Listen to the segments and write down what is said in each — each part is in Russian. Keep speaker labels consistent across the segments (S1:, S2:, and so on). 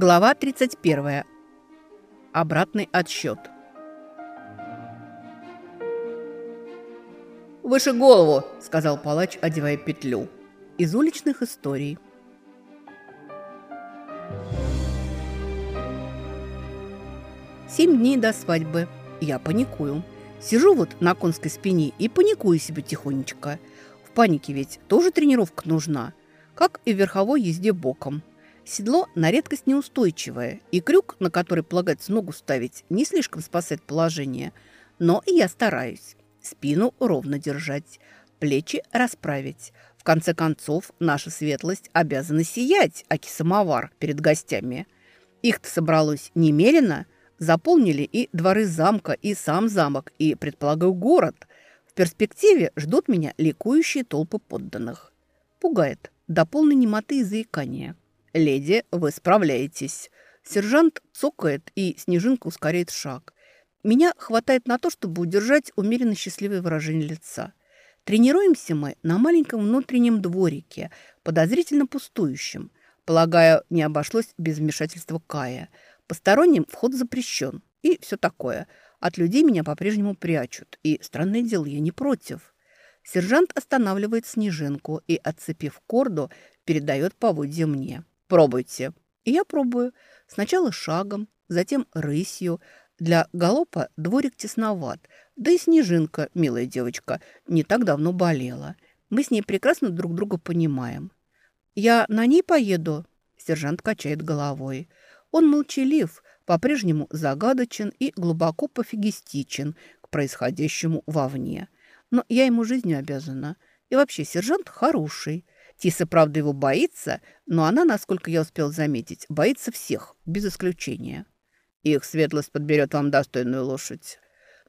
S1: Глава 31. Обратный отсчет. «Выше голову!» – сказал палач, одевая петлю. Из уличных историй. Семь дней до свадьбы. Я паникую. Сижу вот на конской спине и паникую себе тихонечко. В панике ведь тоже тренировка нужна, как и в верховой езде боком. Седло на редкость неустойчивое, и крюк, на который полагается ногу ставить, не слишком спасает положение. Но и я стараюсь. Спину ровно держать, плечи расправить. В конце концов, наша светлость обязана сиять, аки самовар перед гостями. Их-то собралось немерено. Заполнили и дворы замка, и сам замок, и, предполагаю, город. В перспективе ждут меня ликующие толпы подданных. Пугает до полной немоты и заикания. «Леди, вы справляетесь». Сержант цокает, и Снежинка ускоряет шаг. Меня хватает на то, чтобы удержать умеренно счастливое выражение лица. Тренируемся мы на маленьком внутреннем дворике, подозрительно пустующем. Полагаю, не обошлось без вмешательства Кая. Посторонним вход запрещен. И все такое. От людей меня по-прежнему прячут. И, странное дело, я не против. Сержант останавливает снежинку и, отцепив корду, передает поводья мне. Пробуйте. И я пробую. Сначала шагом, затем рысью. Для галопа дворик тесноват. Да и Снежинка, милая девочка, не так давно болела. Мы с ней прекрасно друг друга понимаем. «Я на ней поеду?» Сержант качает головой. Он молчалив, по-прежнему загадочен и глубоко пофигистичен к происходящему вовне. Но я ему жизнью обязана. И вообще, сержант хороший. Тиса, правда, его боится, но она, насколько я успел заметить, боится всех, без исключения. Их светлость подберет вам достойную лошадь.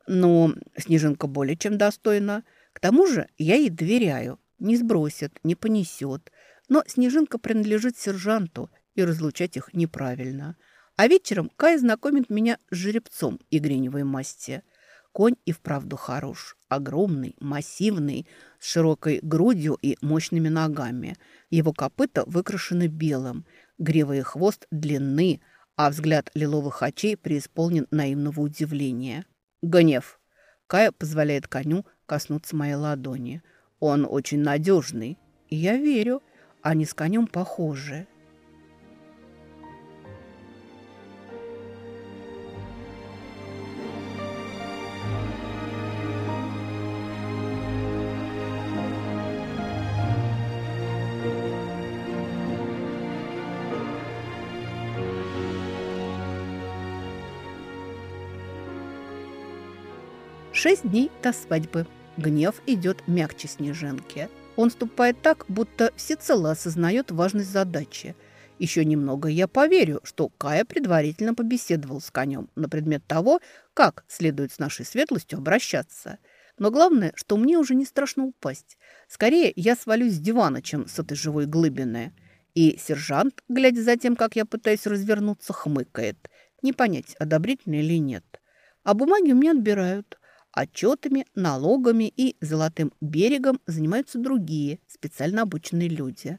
S1: Но Снежинка более чем достойна. К тому же я ей доверяю. Не сбросит, не понесет. Но Снежинка принадлежит сержанту, и разлучать их неправильно. А вечером Кай знакомит меня с жеребцом игреневой масти. Конь и вправду хорош. Огромный, массивный, с широкой грудью и мощными ногами. Его копыта выкрашены белым, грива и хвост длинны, а взгляд лиловых очей преисполнен наивного удивления. Гнев. Кая позволяет коню коснуться моей ладони. Он очень надежный. Я верю, они с конем похожи. Шесть дней до свадьбы. Гнев идет мягче снежинки. Он ступает так, будто всецело осознает важность задачи. Еще немного я поверю, что Кая предварительно побеседовал с конем на предмет того, как следует с нашей светлостью обращаться. Но главное, что мне уже не страшно упасть. Скорее, я свалюсь с дивана, чем с этой живой глыбины. И сержант, глядя за тем, как я пытаюсь развернуться, хмыкает. Не понять, одобрительно или нет. А бумаги у меня отбирают. Отчетами, налогами и золотым берегом занимаются другие, специально обученные люди.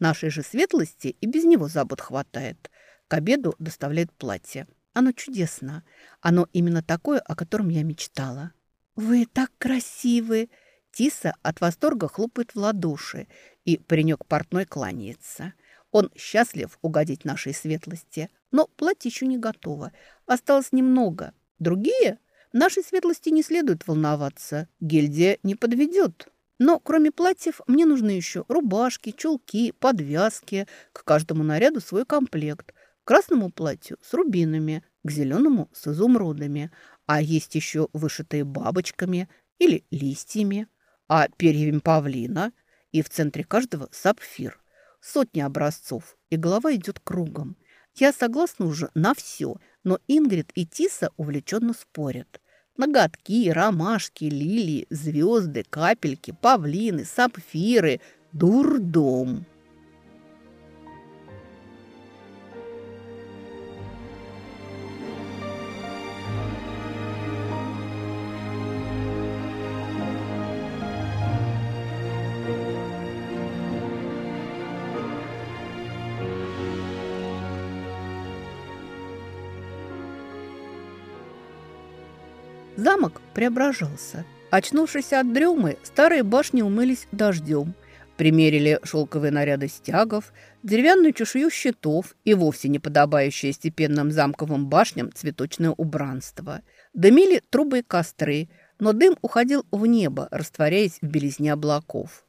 S1: Нашей же светлости и без него забот хватает. К обеду доставляет платье. Оно чудесно. Оно именно такое, о котором я мечтала. «Вы так красивы!» Тиса от восторга хлопает в ладоши, и паренек портной кланяется. Он счастлив угодить нашей светлости, но платье еще не готово. Осталось немного. Другие Нашей светлости не следует волноваться. Гильдия не подведет. Но кроме платьев мне нужны еще рубашки, чулки, подвязки. К каждому наряду свой комплект. К красному платью с рубинами, к зеленому с изумрудами. А есть еще вышитые бабочками или листьями, а перьями павлина. И в центре каждого сапфир. Сотни образцов, и голова идет кругом. Я согласна уже на все – но Ингрид и Тиса увлеченно спорят. Ноготки, ромашки, лилии, звезды, капельки, павлины, сапфиры. Дурдом. Замок преображался. Очнувшись от дремы, старые башни умылись дождем. Примерили шелковые наряды стягов, деревянную чешую щитов и вовсе не подобающее степенным замковым башням цветочное убранство. Дымили трубы и костры, но дым уходил в небо, растворяясь в белизне облаков.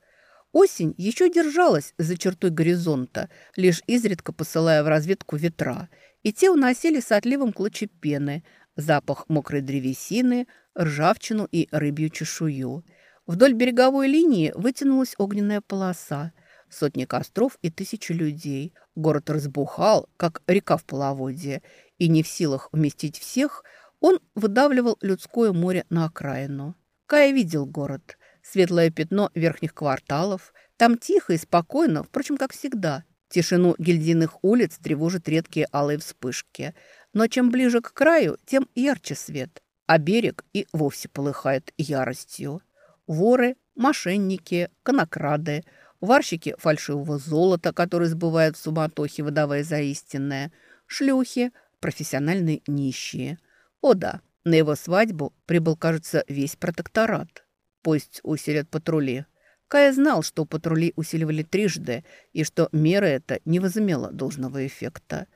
S1: Осень еще держалась за чертой горизонта, лишь изредка посылая в разведку ветра, и те уносили с отливом клочья пены, запах мокрой древесины, ржавчину и рыбью чешую. Вдоль береговой линии вытянулась огненная полоса, сотни костров и тысячи людей. Город разбухал, как река в половодье, и не в силах вместить всех, он выдавливал людское море на окраину. Кая видел город – Светлое пятно верхних кварталов. Там тихо и спокойно, впрочем, как всегда. Тишину гильдийных улиц тревожат редкие алые вспышки. Но чем ближе к краю, тем ярче свет. А берег и вовсе полыхает яростью. Воры, мошенники, конокрады, варщики фальшивого золота, которые сбывают в суматохе, выдавая за истинное, шлюхи, профессиональные нищие. О да, на его свадьбу прибыл, кажется, весь протекторат. Пусть усилят патрули. Кая знал, что патрули усиливали трижды, и что мера эта не возымела должного эффекта.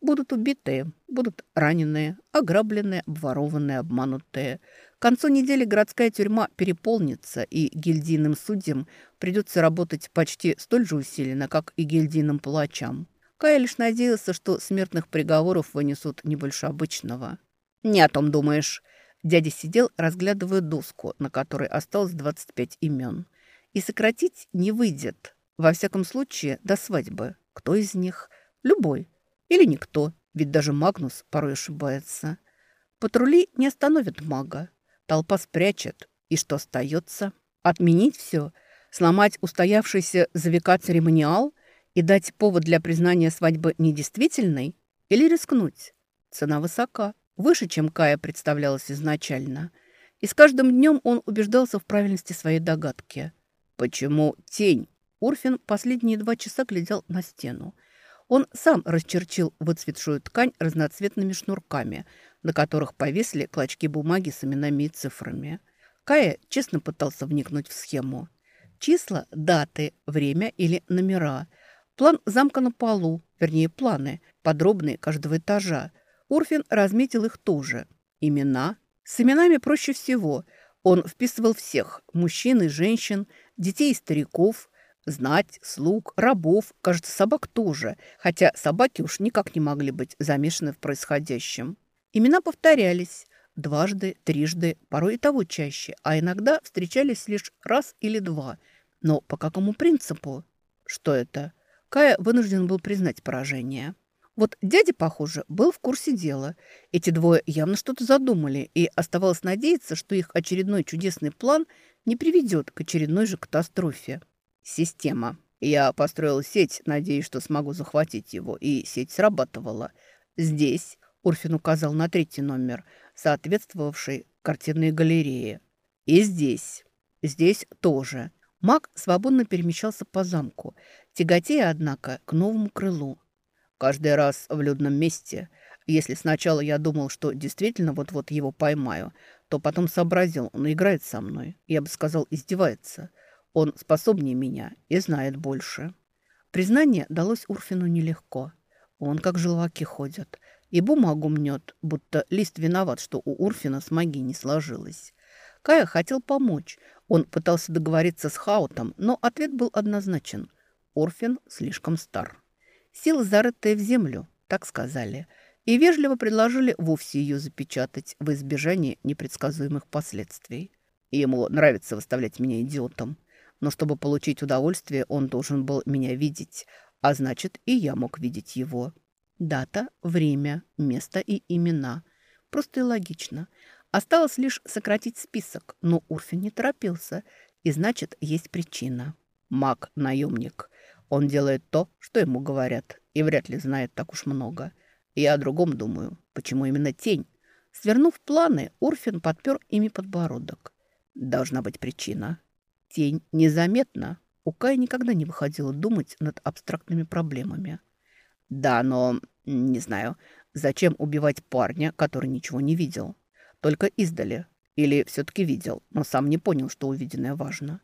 S1: Будут убитые, будут раненые, ограбленные, обворованные, обманутые. К концу недели городская тюрьма переполнится, и гильдийным судьям придется работать почти столь же усиленно, как и гильдийным палачам. Кая лишь надеялся, что смертных приговоров вынесут не больше обычного. «Не о том думаешь», Дядя сидел, разглядывая доску, на которой осталось 25 имен. И сократить не выйдет. Во всяком случае, до свадьбы. Кто из них? Любой. Или никто. Ведь даже Магнус порой ошибается. Патрули не остановят мага. Толпа спрячет. И что остается? Отменить все? Сломать устоявшийся за века церемониал? И дать повод для признания свадьбы недействительной? Или рискнуть? Цена высока выше, чем Кая представлялась изначально. И с каждым днем он убеждался в правильности своей догадки. Почему тень? Урфин последние два часа глядел на стену. Он сам расчерчил выцветшую ткань разноцветными шнурками, на которых повесили клочки бумаги с именами и цифрами. Кая честно пытался вникнуть в схему. Числа, даты, время или номера. План замка на полу, вернее планы, подробные каждого этажа. Урфин разметил их тоже. Имена. С именами проще всего. Он вписывал всех – мужчин и женщин, детей и стариков, знать, слуг, рабов, кажется, собак тоже, хотя собаки уж никак не могли быть замешаны в происходящем. Имена повторялись дважды, трижды, порой и того чаще, а иногда встречались лишь раз или два. Но по какому принципу? Что это? Кая вынужден был признать поражение. Вот дядя, похоже, был в курсе дела. Эти двое явно что-то задумали, и оставалось надеяться, что их очередной чудесный план не приведет к очередной же катастрофе. Система. Я построил сеть, надеясь, что смогу захватить его, и сеть срабатывала. Здесь, Урфин указал на третий номер, соответствовавший картинной галерее. И здесь. Здесь тоже. Маг свободно перемещался по замку, тяготея, однако, к новому крылу. Каждый раз в людном месте. Если сначала я думал, что действительно вот-вот его поймаю, то потом сообразил, он играет со мной. Я бы сказал, издевается. Он способнее меня и знает больше. Признание далось Урфину нелегко. Он как желваки ходят. И бумагу мнет, будто лист виноват, что у Урфина с магией не сложилось. Кая хотел помочь. Он пытался договориться с Хаутом, но ответ был однозначен. Урфин слишком стар. Сила, зарытая в землю, так сказали, и вежливо предложили вовсе ее запечатать в избежание непредсказуемых последствий. Ему нравится выставлять меня идиотом, но чтобы получить удовольствие, он должен был меня видеть, а значит, и я мог видеть его. Дата, время, место и имена. Просто и логично. Осталось лишь сократить список, но Урфин не торопился, и значит, есть причина. Маг-наемник. Он делает то, что ему говорят, и вряд ли знает так уж много. Я о другом думаю. Почему именно тень? Свернув планы, Урфин подпер ими подбородок. Должна быть причина. Тень незаметна. У Кая никогда не выходило думать над абстрактными проблемами. Да, но, не знаю, зачем убивать парня, который ничего не видел? Только издали. Или все-таки видел, но сам не понял, что увиденное важно.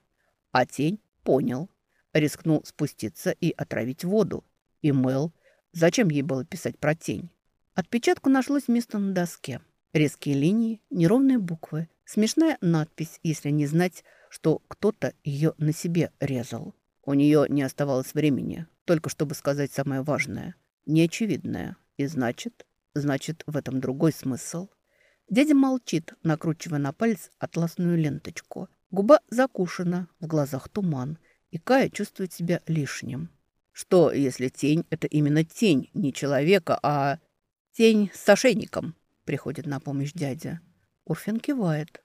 S1: А тень понял. Рискнул спуститься и отравить воду. И Мэл. Зачем ей было писать про тень? Отпечатку нашлось место на доске. Резкие линии, неровные буквы, смешная надпись, если не знать, что кто-то ее на себе резал. У нее не оставалось времени, только чтобы сказать самое важное, неочевидное. И значит, значит, в этом другой смысл. Дядя молчит, накручивая на палец атласную ленточку. Губа закушена, в глазах туман, и Кая чувствует себя лишним. Что, если тень – это именно тень, не человека, а тень с ошейником? Приходит на помощь дядя. Урфин кивает.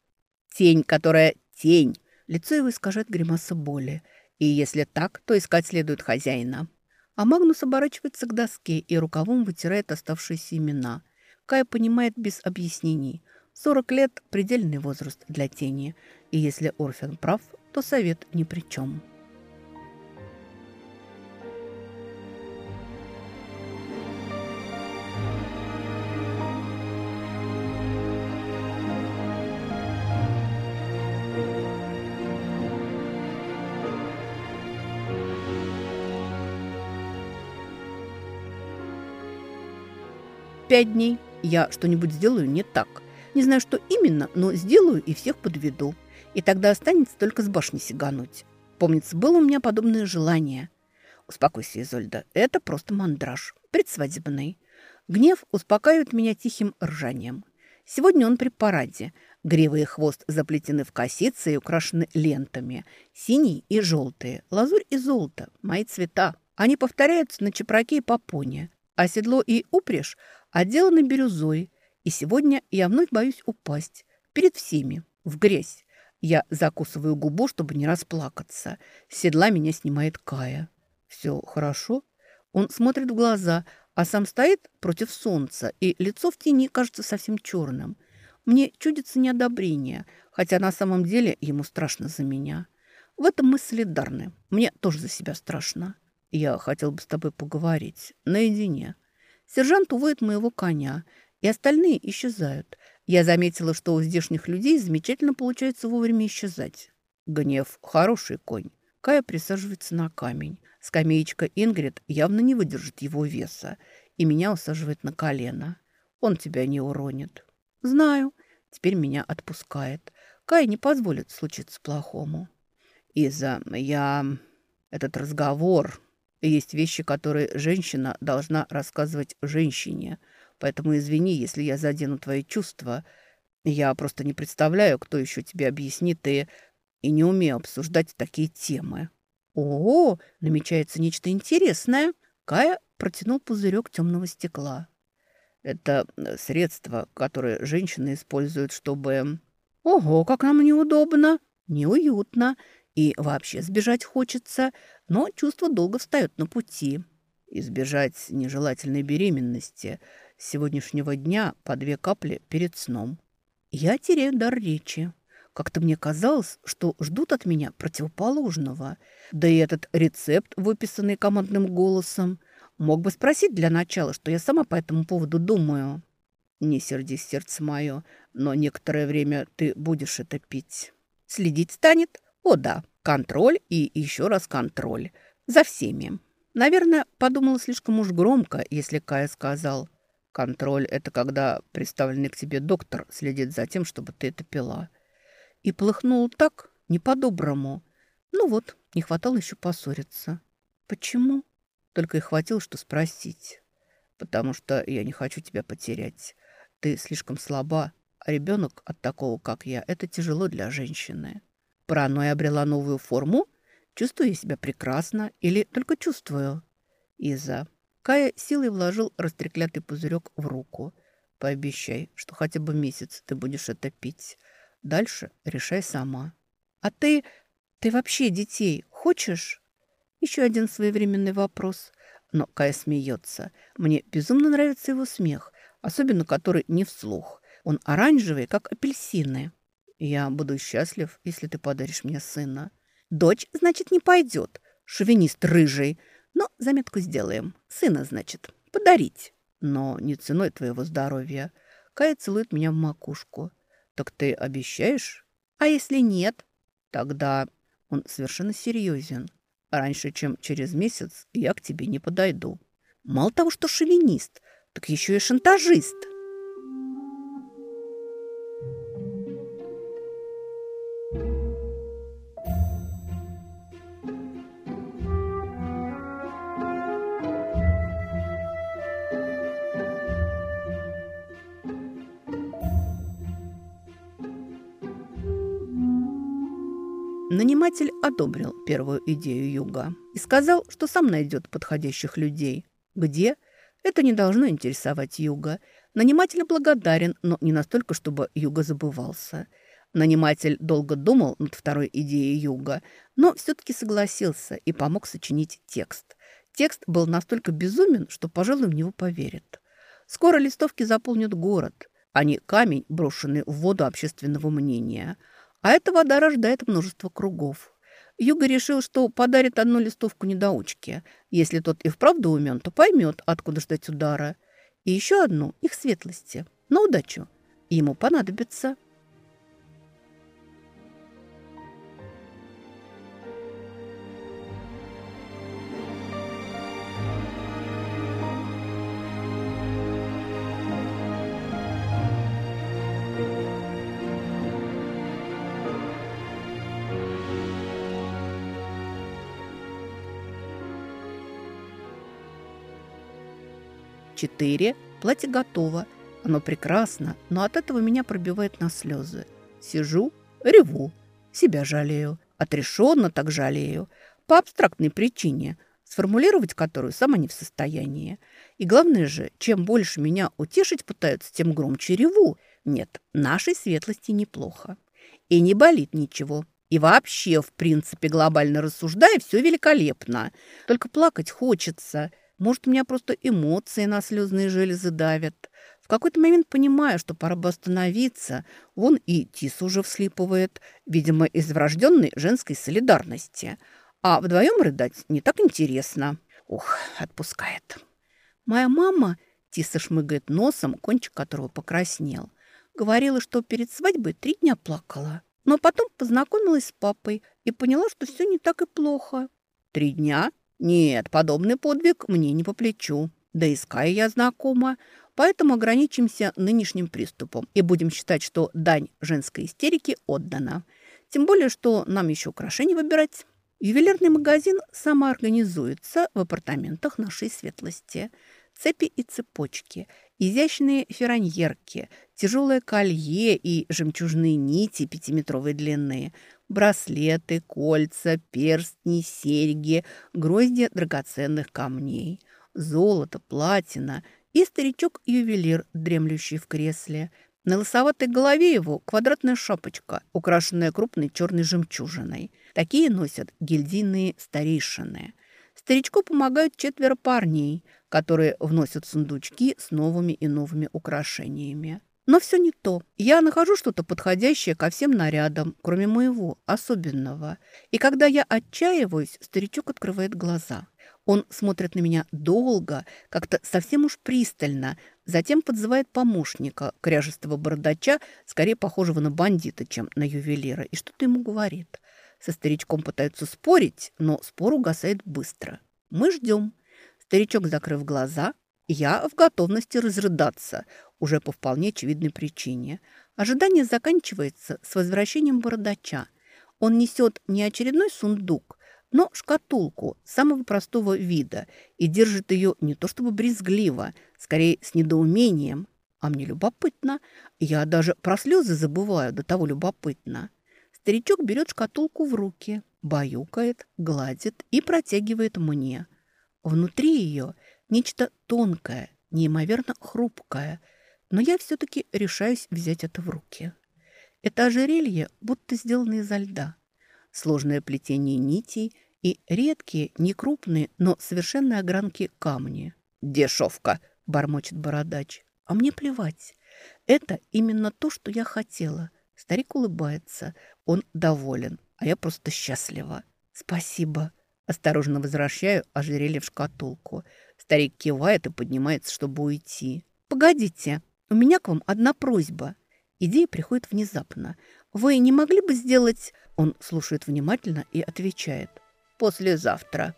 S1: Тень, которая тень. Лицо его искажает гримаса боли. И если так, то искать следует хозяина. А Магнус оборачивается к доске и рукавом вытирает оставшиеся имена. Кая понимает без объяснений. 40 лет – предельный возраст для тени. И если Орфин прав, то совет ни при чем. Пять дней я что-нибудь сделаю не так. Не знаю, что именно, но сделаю и всех подведу. И тогда останется только с башни сигануть. Помнится, было у меня подобное желание. Успокойся, Изольда, это просто мандраж, предсвадебный. Гнев успокаивает меня тихим ржанием. Сегодня он при параде. Грива и хвост заплетены в косицы и украшены лентами. Синие и желтые, лазурь и золото, мои цвета. Они повторяются на чепраке и попоне. А седло и упряжь отделаны бирюзой, и сегодня я вновь боюсь упасть перед всеми, в грязь. Я закусываю губу, чтобы не расплакаться. Седла меня снимает Кая. Все хорошо? Он смотрит в глаза, а сам стоит против солнца, и лицо в тени кажется совсем черным. Мне чудится неодобрение, хотя на самом деле ему страшно за меня. В этом мы солидарны. Мне тоже за себя страшно. Я хотел бы с тобой поговорить наедине. Сержант уводит моего коня, и остальные исчезают. Я заметила, что у здешних людей замечательно получается вовремя исчезать. Гнев – хороший конь. Кая присаживается на камень. Скамеечка Ингрид явно не выдержит его веса и меня усаживает на колено. Он тебя не уронит. Знаю. Теперь меня отпускает. Кая не позволит случиться плохому. Иза, я... Этот разговор... Есть вещи, которые женщина должна рассказывать женщине. Поэтому извини, если я задену твои чувства. Я просто не представляю, кто еще тебе объяснит и, и не умею обсуждать такие темы. О, намечается нечто интересное. Кая протянул пузырек темного стекла. Это э, средство, которое женщины используют, чтобы... Ого, как нам неудобно, неуютно. И вообще сбежать хочется, но чувство долго встает на пути. Избежать нежелательной беременности с сегодняшнего дня по две капли перед сном. Я теряю дар речи. Как-то мне казалось, что ждут от меня противоположного. Да и этот рецепт, выписанный командным голосом, мог бы спросить для начала, что я сама по этому поводу думаю. Не сердись, сердце мое, но некоторое время ты будешь это пить. Следить станет? О да, контроль и еще раз контроль. За всеми. Наверное, подумала слишком уж громко, если Кая сказал. Контроль – это когда представленный к тебе доктор следит за тем, чтобы ты это пила. И полыхнул так, не по-доброму. Ну вот, не хватало еще поссориться. Почему? Только и хватило, что спросить. Потому что я не хочу тебя потерять. Ты слишком слаба, а ребенок от такого, как я, это тяжело для женщины. Паранойя обрела новую форму? Чувствую я себя прекрасно или только чувствую? Иза. Кая силой вложил растреклятый пузырек в руку. Пообещай, что хотя бы месяц ты будешь это пить. Дальше решай сама. А ты... ты вообще детей хочешь? Еще один своевременный вопрос. Но Кая смеется. Мне безумно нравится его смех, особенно который не вслух. Он оранжевый, как апельсины. Я буду счастлив, если ты подаришь мне сына. Дочь, значит, не пойдет. Шовинист рыжий. Но заметку сделаем. Сына, значит, подарить. Но не ценой твоего здоровья. Кая целует меня в макушку. Так ты обещаешь? А если нет? Тогда он совершенно серьезен. Раньше, чем через месяц, я к тебе не подойду. Мало того, что шовинист, так еще и шантажист. Наниматель одобрил первую идею Юга и сказал, что сам найдет подходящих людей. Где? Это не должно интересовать Юга. Наниматель благодарен, но не настолько, чтобы Юга забывался. Наниматель долго думал над второй идеей Юга, но все-таки согласился и помог сочинить текст. Текст был настолько безумен, что, пожалуй, в него поверят. Скоро листовки заполнят город. Они камень, брошенный в воду общественного мнения – а эта вода рождает множество кругов. Юга решил, что подарит одну листовку недоучке. Если тот и вправду умен, то поймет, откуда ждать удара. И еще одну их светлости. На удачу. Ему понадобится. Четыре. Платье готово. Оно прекрасно, но от этого меня пробивает на слезы. Сижу, реву, себя жалею. Отрешенно так жалею. По абстрактной причине, сформулировать которую сама не в состоянии. И главное же, чем больше меня утешить пытаются, тем громче реву. Нет, нашей светлости неплохо. И не болит ничего. И вообще, в принципе, глобально рассуждая, все великолепно. Только плакать хочется. Может, у меня просто эмоции на слезные железы давят. В какой-то момент понимаю, что пора бы остановиться. Вон и Тис уже вслипывает, видимо, из врожденной женской солидарности. А вдвоем рыдать не так интересно. Ух, отпускает. Моя мама, Тиса шмыгает носом, кончик которого покраснел, говорила, что перед свадьбой три дня плакала. Но потом познакомилась с папой и поняла, что все не так и плохо. «Три дня?» Нет, подобный подвиг мне не по плечу. Да и с Кай я знакома, поэтому ограничимся нынешним приступом и будем считать, что дань женской истерики отдана. Тем более, что нам еще украшения выбирать. Ювелирный магазин самоорганизуется в апартаментах нашей светлости. Цепи и цепочки, изящные ферраньерки, тяжелое колье и жемчужные нити пятиметровой длины, браслеты, кольца, перстни, серьги, грозди драгоценных камней, золото, платина и старичок-ювелир, дремлющий в кресле. На лысоватой голове его квадратная шапочка, украшенная крупной черной жемчужиной. Такие носят гильдийные старейшины. Старичку помогают четверо парней, которые вносят сундучки с новыми и новыми украшениями. Но все не то. Я нахожу что-то подходящее ко всем нарядам, кроме моего, особенного. И когда я отчаиваюсь, старичок открывает глаза. Он смотрит на меня долго, как-то совсем уж пристально, затем подзывает помощника, кряжестого бородача, скорее похожего на бандита, чем на ювелира, и что-то ему говорит. Со старичком пытаются спорить, но спор угасает быстро. Мы ждем. Старичок, закрыв глаза, я в готовности разрыдаться, уже по вполне очевидной причине. Ожидание заканчивается с возвращением бородача. Он несет не очередной сундук, но шкатулку самого простого вида и держит ее не то чтобы брезгливо, скорее с недоумением. А мне любопытно. Я даже про слезы забываю, до того любопытно. Старичок берет шкатулку в руки, баюкает, гладит и протягивает мне. Внутри ее – Нечто тонкое, неимоверно хрупкое, но я все-таки решаюсь взять это в руки. Это ожерелье будто сделано изо льда. Сложное плетение нитей и редкие, некрупные, но совершенные огранки камни. «Дешевка!» – бормочет бородач. «А мне плевать. Это именно то, что я хотела». Старик улыбается. Он доволен, а я просто счастлива. «Спасибо». Осторожно возвращаю ожерелье в шкатулку – Старик кивает и поднимается, чтобы уйти. «Погодите, у меня к вам одна просьба». Идея приходит внезапно. «Вы не могли бы сделать...» Он слушает внимательно и отвечает. «Послезавтра».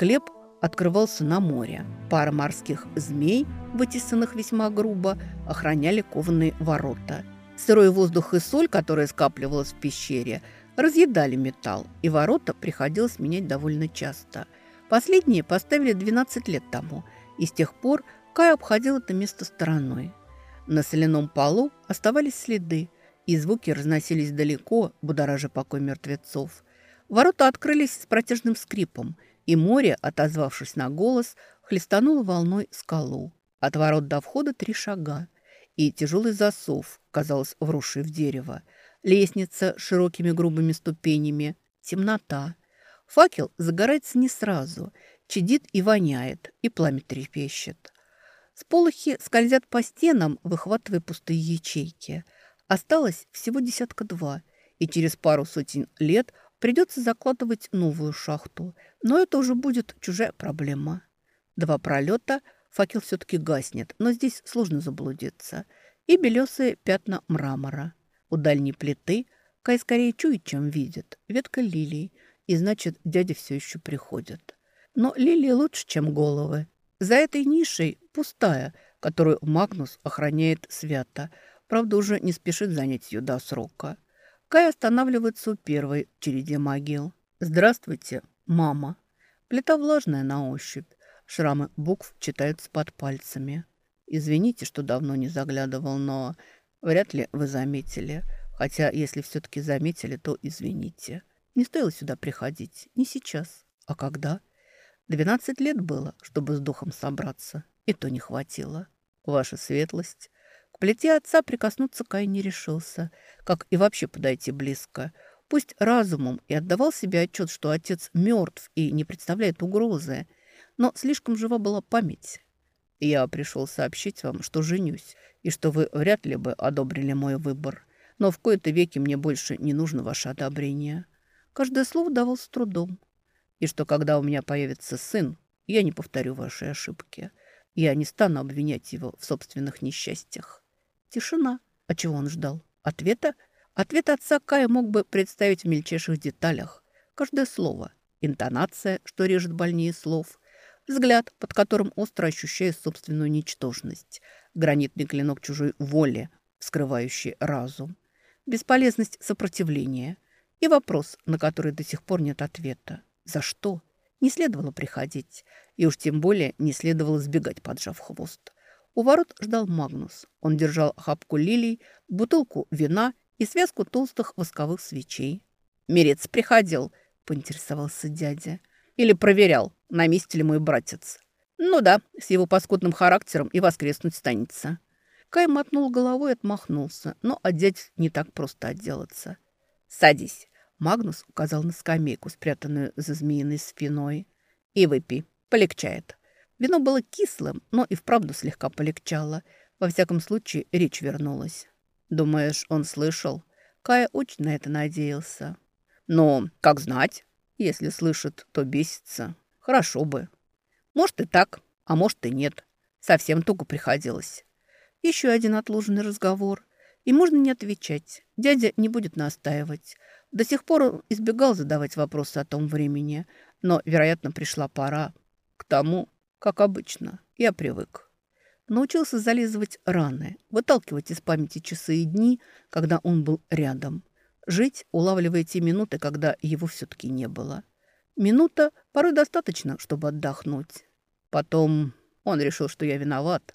S1: Склеп открывался на море. Пара морских змей, вытесанных весьма грубо, охраняли кованые ворота. Сырой воздух и соль, которая скапливалась в пещере, разъедали металл, и ворота приходилось менять довольно часто. Последние поставили 12 лет тому, и с тех пор Кай обходил это место стороной. На соляном полу оставались следы, и звуки разносились далеко, будоража покой мертвецов – Ворота открылись с протяжным скрипом, и море, отозвавшись на голос, хлестануло волной скалу. От ворот до входа три шага, и тяжелый засов, казалось, вросший в дерево. Лестница с широкими грубыми ступенями, темнота. Факел загорается не сразу, чадит и воняет, и пламя трепещет. Сполохи скользят по стенам, выхватывая пустые ячейки. Осталось всего десятка два, и через пару сотен лет Придется закладывать новую шахту, но это уже будет чужая проблема. Два пролета, факел все-таки гаснет, но здесь сложно заблудиться. И белесые пятна мрамора. У дальней плиты Кай скорее чует, чем видит. Ветка лилий, и значит, дядя все еще приходит. Но лилии лучше, чем головы. За этой нишей пустая, которую Магнус охраняет свято. Правда, уже не спешит занять ее до срока. Кай останавливается у первой в череде могил. «Здравствуйте, мама». Плита влажная на ощупь. Шрамы букв читаются под пальцами. «Извините, что давно не заглядывал, но вряд ли вы заметили. Хотя, если все-таки заметили, то извините. Не стоило сюда приходить. Не сейчас. А когда?» «Двенадцать лет было, чтобы с духом собраться. И то не хватило. Ваша светлость» плите отца прикоснуться Кай не решился, как и вообще подойти близко. Пусть разумом и отдавал себе отчет, что отец мертв и не представляет угрозы, но слишком жива была память. Я пришел сообщить вам, что женюсь, и что вы вряд ли бы одобрили мой выбор. Но в кои-то веки мне больше не нужно ваше одобрение. Каждое слово давал с трудом. И что когда у меня появится сын, я не повторю ваши ошибки. Я не стану обвинять его в собственных несчастьях. Тишина. А чего он ждал? Ответа? Ответ отца Кая мог бы представить в мельчайших деталях. Каждое слово. Интонация, что режет больнее слов. Взгляд, под которым остро ощущаешь собственную ничтожность. Гранитный клинок чужой воли, скрывающий разум. Бесполезность сопротивления. И вопрос, на который до сих пор нет ответа. За что? Не следовало приходить. И уж тем более не следовало сбегать, поджав хвост. У ворот ждал Магнус. Он держал хапку лилий, бутылку вина и связку толстых восковых свечей. «Мерец приходил», — поинтересовался дядя. «Или проверял, на месте ли мой братец». «Ну да, с его паскудным характером и воскреснуть станется». Кай мотнул головой и отмахнулся, но от дядь не так просто отделаться. «Садись», — Магнус указал на скамейку, спрятанную за змеиной спиной. «И выпей, полегчает». Вино было кислым, но и вправду слегка полегчало. Во всяком случае, речь вернулась. «Думаешь, он слышал?» Кая очень на это надеялся. «Но как знать? Если слышит, то бесится. Хорошо бы. Может и так, а может и нет. Совсем туго приходилось». Еще один отложенный разговор. И можно не отвечать. Дядя не будет настаивать. До сих пор он избегал задавать вопросы о том времени, но, вероятно, пришла пора к тому, как обычно, я привык. Научился зализывать раны, выталкивать из памяти часы и дни, когда он был рядом. Жить, улавливая те минуты, когда его все-таки не было. Минута порой достаточно, чтобы отдохнуть. Потом он решил, что я виноват.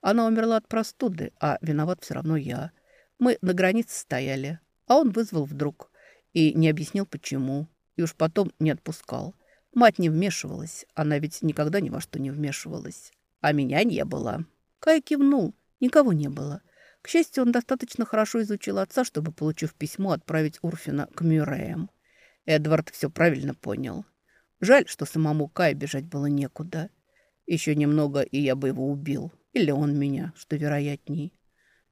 S1: Она умерла от простуды, а виноват все равно я. Мы на границе стояли, а он вызвал вдруг и не объяснил, почему. И уж потом не отпускал. Мать не вмешивалась, она ведь никогда ни во что не вмешивалась. А меня не было. Кай кивнул, никого не было. К счастью, он достаточно хорошо изучил отца, чтобы, получив письмо, отправить Урфина к Мюрреям. Эдвард все правильно понял. Жаль, что самому Кай бежать было некуда. Еще немного, и я бы его убил. Или он меня, что вероятней.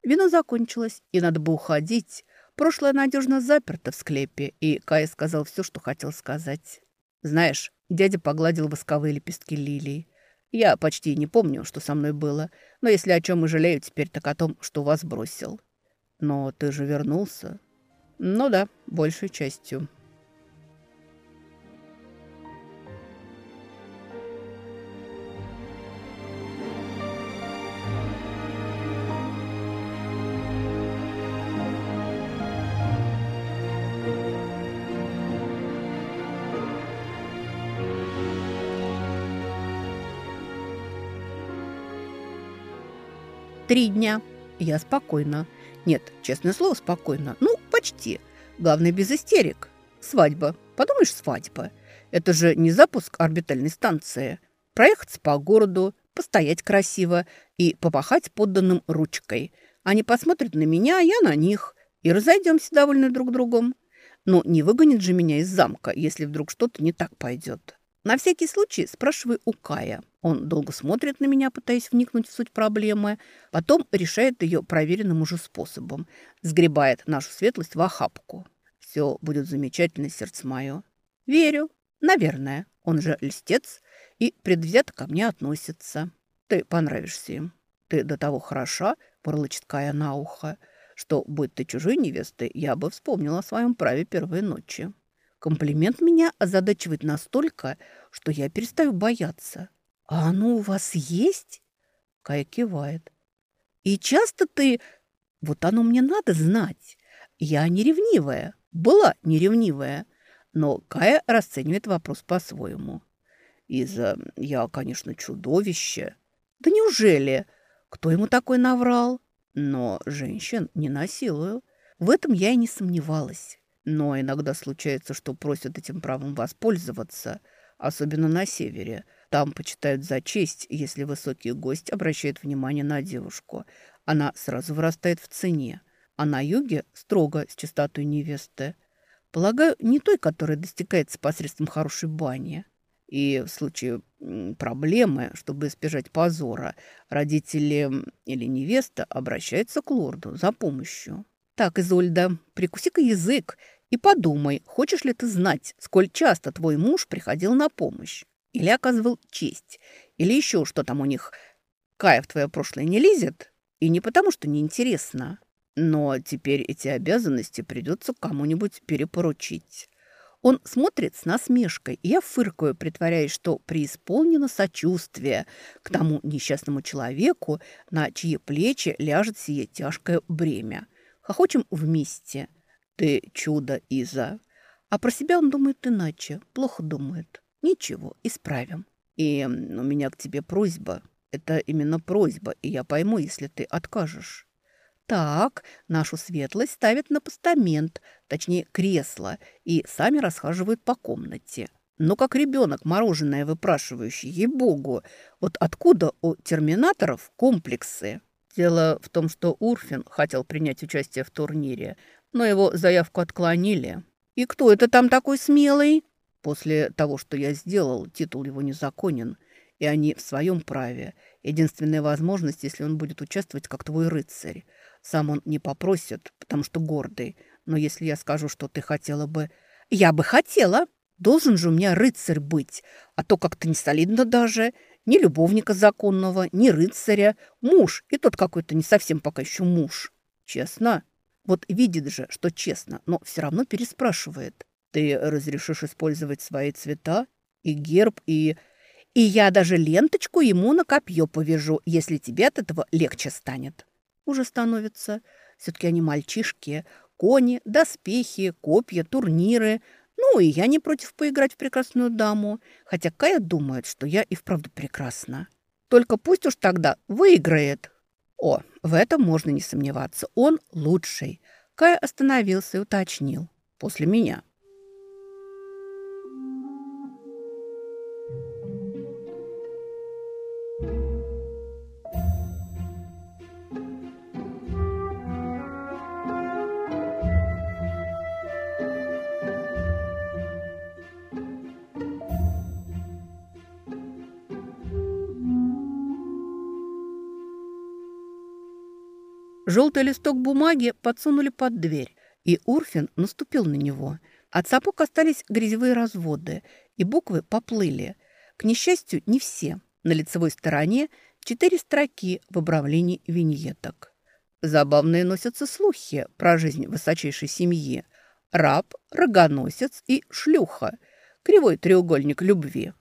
S1: Вино закончилось, и надо бы уходить. Прошлое надежно заперто в склепе, и Кай сказал все, что хотел сказать. Знаешь, дядя погладил восковые лепестки лилии. Я почти не помню, что со мной было, но если о чем и жалею теперь, так о том, что вас бросил. Но ты же вернулся. Ну да, большей частью. Три дня. Я спокойна. Нет, честное слово, спокойно. Ну, почти. Главное, без истерик. Свадьба. Подумаешь, свадьба. Это же не запуск орбитальной станции. Проехаться по городу, постоять красиво и помахать подданным ручкой. Они посмотрят на меня, а я на них. И разойдемся довольны друг другом. Но не выгонит же меня из замка, если вдруг что-то не так пойдет. На всякий случай спрашиваю у Кая. Он долго смотрит на меня, пытаясь вникнуть в суть проблемы, потом решает ее проверенным уже способом. Сгребает нашу светлость в охапку. Все будет замечательно, сердце мое. Верю. Наверное. Он же льстец и предвзято ко мне относится. Ты понравишься им. Ты до того хороша, бурлычет Кая на ухо, что, будь ты чужой невестой, я бы вспомнила о своем праве первой ночи. Комплимент меня озадачивает настолько, что я перестаю бояться. «А оно у вас есть?» Кая кивает. «И часто ты...» «Вот оно мне надо знать. Я не ревнивая. Была не ревнивая. Но Кая расценивает вопрос по-своему. Иза, я, конечно, чудовище. Да неужели? Кто ему такой наврал? Но женщин не насилую. В этом я и не сомневалась. Но иногда случается, что просят этим правом воспользоваться, особенно на севере. Там почитают за честь, если высокий гость обращает внимание на девушку. Она сразу вырастает в цене. А на юге строго с чистотой невесты. Полагаю, не той, которая достигается посредством хорошей бани. И в случае проблемы, чтобы избежать позора, родители или невеста обращаются к лорду за помощью. «Так, Изольда, прикуси-ка язык и подумай, хочешь ли ты знать, сколь часто твой муж приходил на помощь? Или оказывал честь? Или еще что там у них? Кая в твое прошлое не лезет? И не потому, что неинтересно. Но теперь эти обязанности придется кому-нибудь перепоручить. Он смотрит с насмешкой, и я фыркаю, притворяясь, что преисполнено сочувствие к тому несчастному человеку, на чьи плечи ляжет сие тяжкое бремя. Хохочем вместе. Ты чудо, Иза. А про себя он думает иначе, плохо думает. Ничего, исправим. И у меня к тебе просьба. Это именно просьба, и я пойму, если ты откажешь. Так, нашу светлость ставят на постамент, точнее кресло, и сами расхаживают по комнате. Но как ребенок мороженое выпрашивающий, ей-богу, вот откуда у терминаторов комплексы? Дело в том, что Урфин хотел принять участие в турнире, но его заявку отклонили. «И кто это там такой смелый?» «После того, что я сделал, титул его незаконен, и они в своем праве. Единственная возможность, если он будет участвовать как твой рыцарь. Сам он не попросит, потому что гордый. Но если я скажу, что ты хотела бы...» «Я бы хотела!» Должен же у меня рыцарь быть, а то как-то не солидно даже. Ни любовника законного, ни рыцаря. Муж, и тот какой-то не совсем пока еще муж. Честно, вот видит же, что честно, но все равно переспрашивает. Ты разрешишь использовать свои цвета и герб, и... И я даже ленточку ему на копье повяжу, если тебе от этого легче станет. Уже становится. Все-таки они мальчишки. Кони, доспехи, копья, турниры. Ну, и я не против поиграть в прекрасную даму. Хотя Кая думает, что я и вправду прекрасна. Только пусть уж тогда выиграет. О, в этом можно не сомневаться. Он лучший. Кай остановился и уточнил. После меня. Желтый листок бумаги подсунули под дверь, и Урфин наступил на него. От сапог остались грязевые разводы, и буквы поплыли. К несчастью, не все. На лицевой стороне четыре строки в обравлении виньеток. Забавные носятся слухи про жизнь высочайшей семьи. Раб, рогоносец и шлюха. Кривой треугольник любви.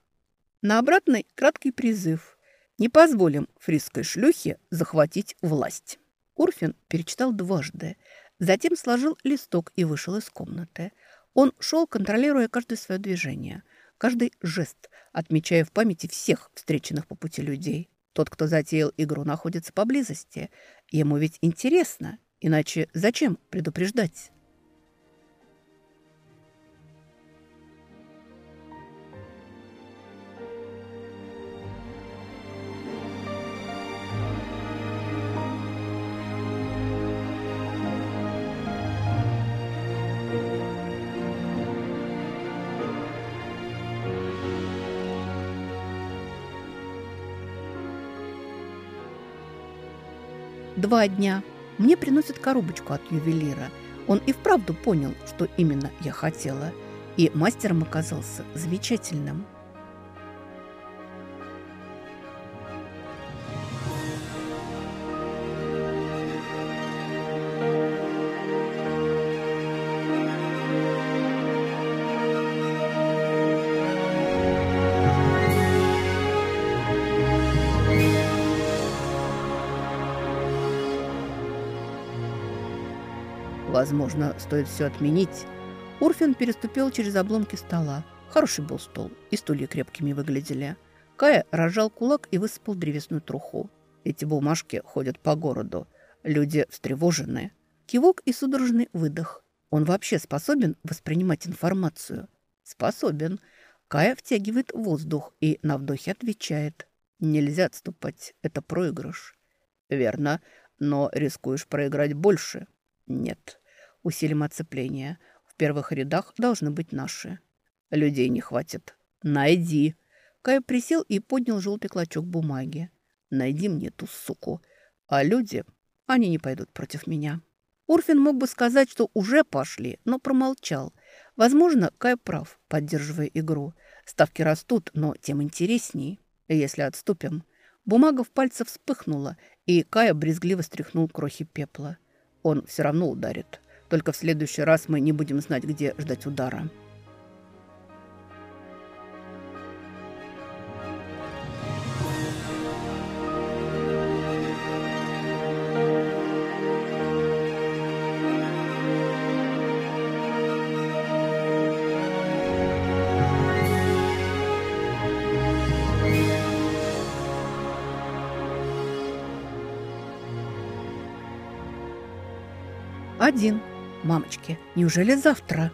S1: На обратный краткий призыв. Не позволим фрисской шлюхе захватить власть. Урфин перечитал дважды, затем сложил листок и вышел из комнаты. Он шел, контролируя каждое свое движение, каждый жест, отмечая в памяти всех встреченных по пути людей. Тот, кто затеял игру, находится поблизости. Ему ведь интересно, иначе зачем предупреждать? Два дня. Мне приносят коробочку от ювелира. Он и вправду понял, что именно я хотела. И мастером оказался замечательным. Возможно, стоит все отменить. Урфин переступил через обломки стола. Хороший был стол, и стулья крепкими выглядели. Кая разжал кулак и высыпал древесную труху. Эти бумажки ходят по городу. Люди встревожены. Кивок и судорожный выдох. Он вообще способен воспринимать информацию? Способен. Кая втягивает воздух и на вдохе отвечает. Нельзя отступать. Это проигрыш. Верно, но рискуешь проиграть больше. Нет. Усилим оцепление. В первых рядах должны быть наши. Людей не хватит. Найди. Кай присел и поднял желтый клочок бумаги. Найди мне ту суку. А люди, они не пойдут против меня. Урфин мог бы сказать, что уже пошли, но промолчал. Возможно, Кай прав, поддерживая игру. Ставки растут, но тем интересней, если отступим. Бумага в пальце вспыхнула, и Кая брезгливо стряхнул крохи пепла. Он все равно ударит. Только в следующий раз мы не будем знать, где ждать удара. Один. Мамочки, неужели завтра?»